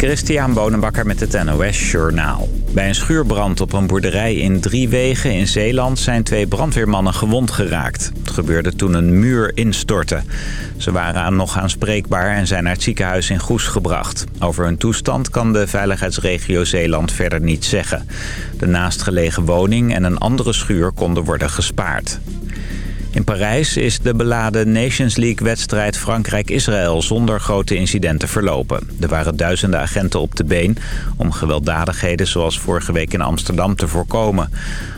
Christian Bonenbakker met het NOS Journaal. Bij een schuurbrand op een boerderij in Driewegen in Zeeland zijn twee brandweermannen gewond geraakt. Het gebeurde toen een muur instortte. Ze waren nog aanspreekbaar en zijn naar het ziekenhuis in Goes gebracht. Over hun toestand kan de veiligheidsregio Zeeland verder niets zeggen. De naastgelegen woning en een andere schuur konden worden gespaard. In Parijs is de beladen Nations League-wedstrijd Frankrijk-Israël zonder grote incidenten verlopen. Er waren duizenden agenten op de been om gewelddadigheden zoals vorige week in Amsterdam te voorkomen.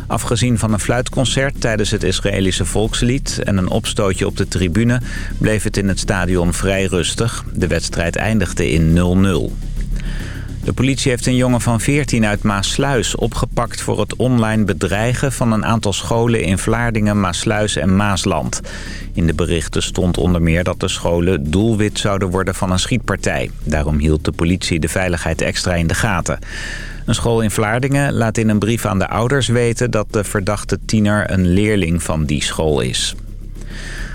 Afgezien van een fluitconcert tijdens het Israëlische volkslied en een opstootje op de tribune bleef het in het stadion vrij rustig. De wedstrijd eindigde in 0-0. De politie heeft een jongen van 14 uit Maasluis opgepakt voor het online bedreigen van een aantal scholen in Vlaardingen, Maasluis en Maasland. In de berichten stond onder meer dat de scholen doelwit zouden worden van een schietpartij. Daarom hield de politie de veiligheid extra in de gaten. Een school in Vlaardingen laat in een brief aan de ouders weten dat de verdachte tiener een leerling van die school is.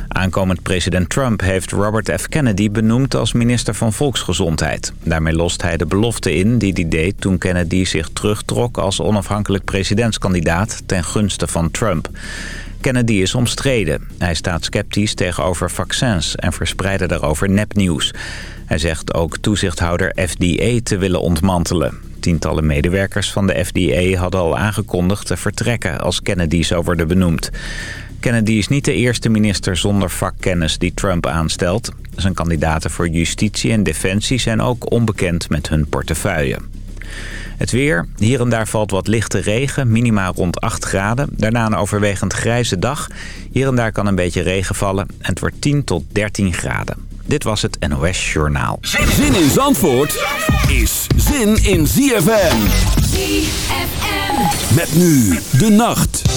Aankomend president Trump heeft Robert F. Kennedy benoemd als minister van Volksgezondheid. Daarmee lost hij de belofte in die hij deed toen Kennedy zich terugtrok als onafhankelijk presidentskandidaat ten gunste van Trump. Kennedy is omstreden. Hij staat sceptisch tegenover vaccins en verspreidde daarover nepnieuws. Hij zegt ook toezichthouder FDA te willen ontmantelen. Tientallen medewerkers van de FDA hadden al aangekondigd te vertrekken als Kennedy zou worden benoemd. Kennedy is niet de eerste minister zonder vakkennis die Trump aanstelt. Zijn kandidaten voor justitie en defensie zijn ook onbekend met hun portefeuille. Het weer. Hier en daar valt wat lichte regen, minimaal rond 8 graden. Daarna een overwegend grijze dag. Hier en daar kan een beetje regen vallen en het wordt 10 tot 13 graden. Dit was het NOS Journaal. Zin in Zandvoort is zin in ZFM. ZFM. Met nu de nacht.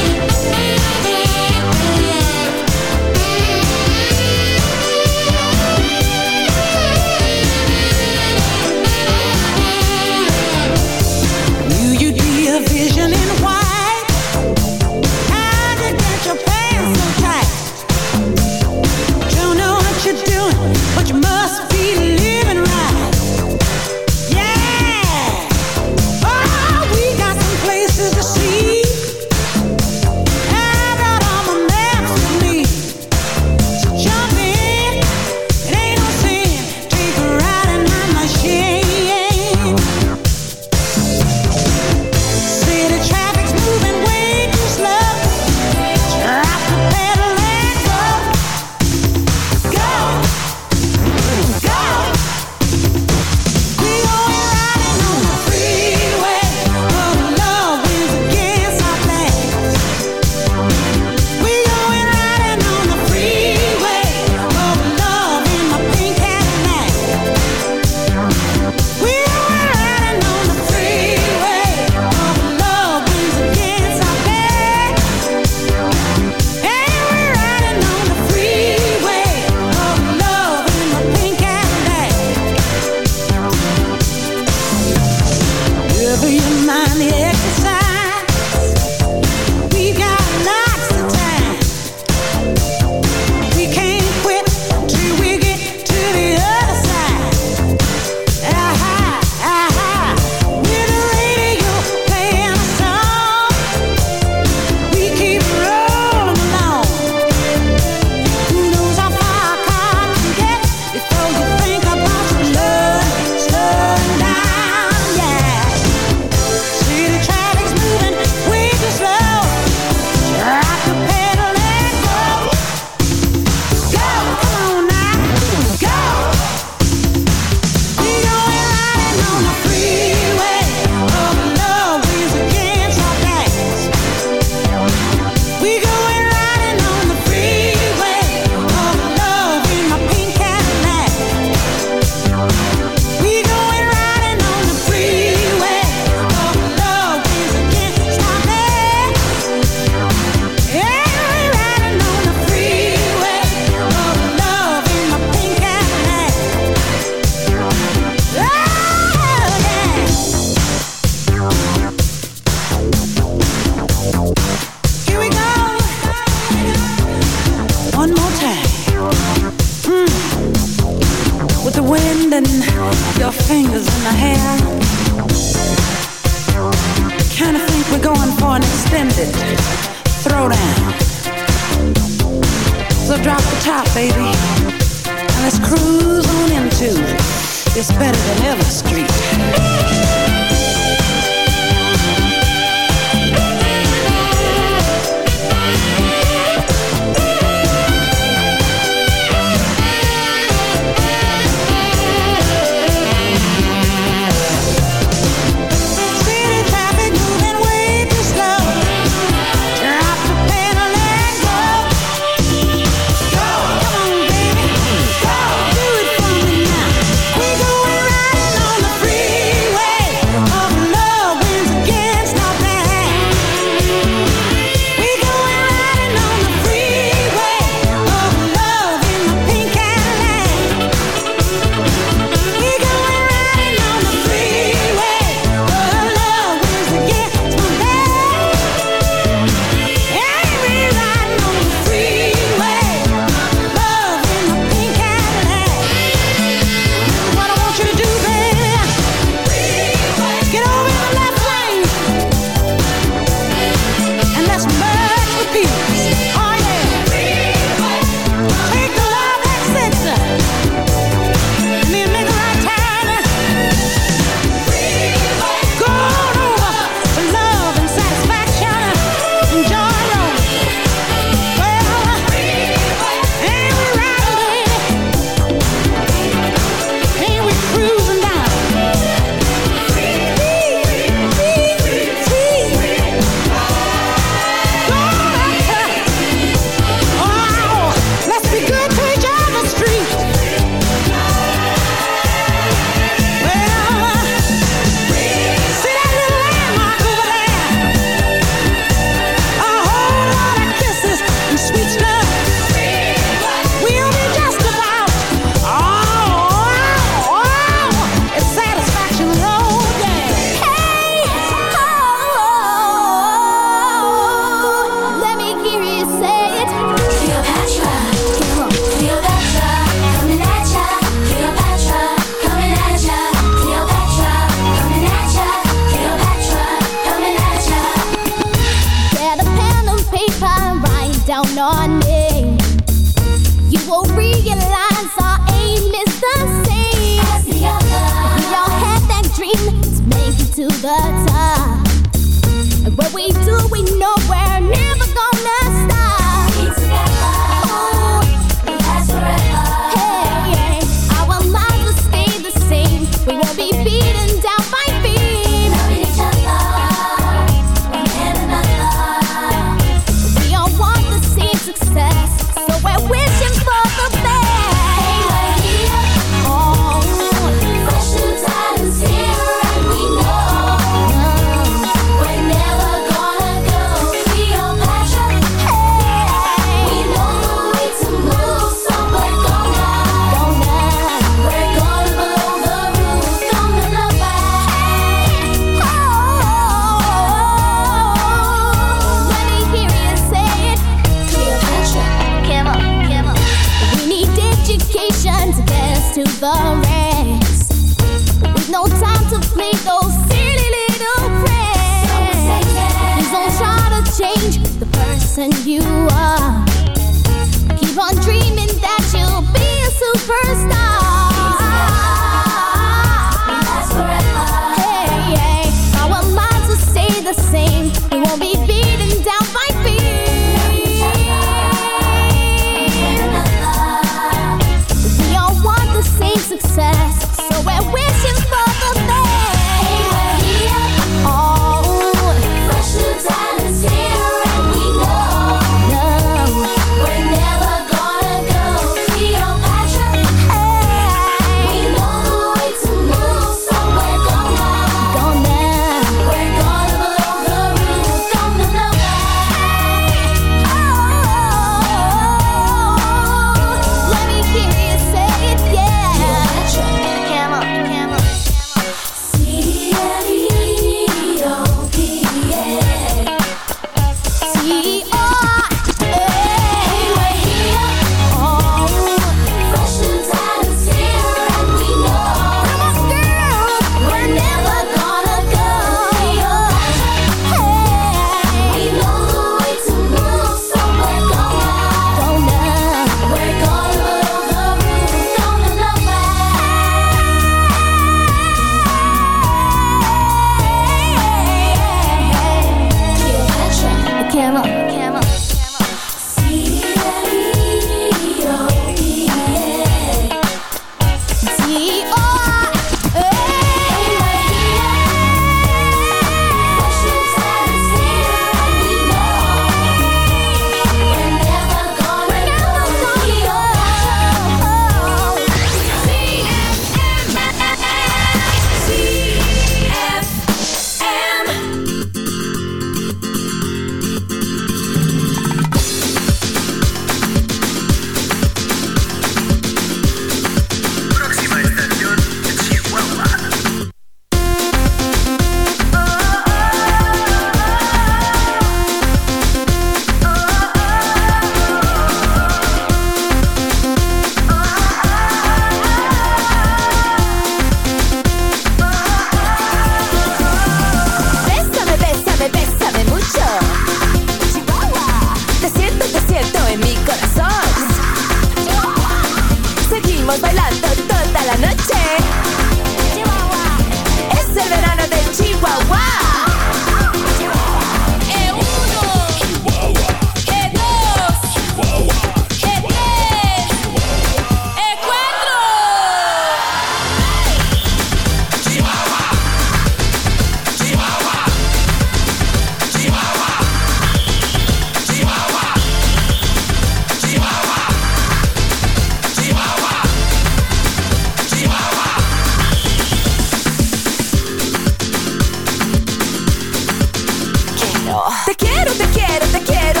Te quiero, te quiero, te quiero,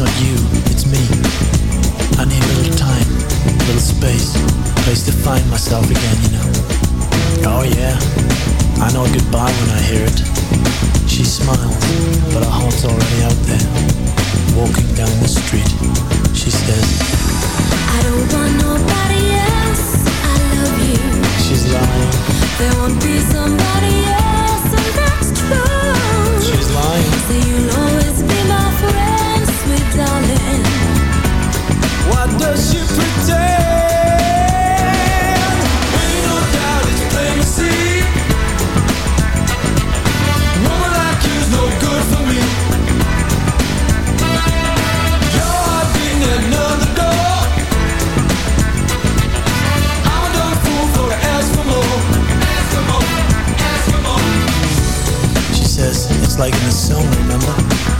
not you, it's me. I need a little time, a little space, a place to find myself again, you know. Oh, yeah, I know a goodbye when I hear it. She smiles, but her heart's already out there. Walking down the street, she says, I don't want nobody else. I love you. She's lying, There won't be somebody else, and that's true. she's lying. So you'll always be my like in a song, remember?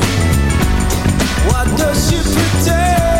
Does she pretend?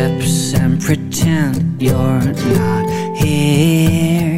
And pretend you're not here.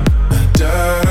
Uh,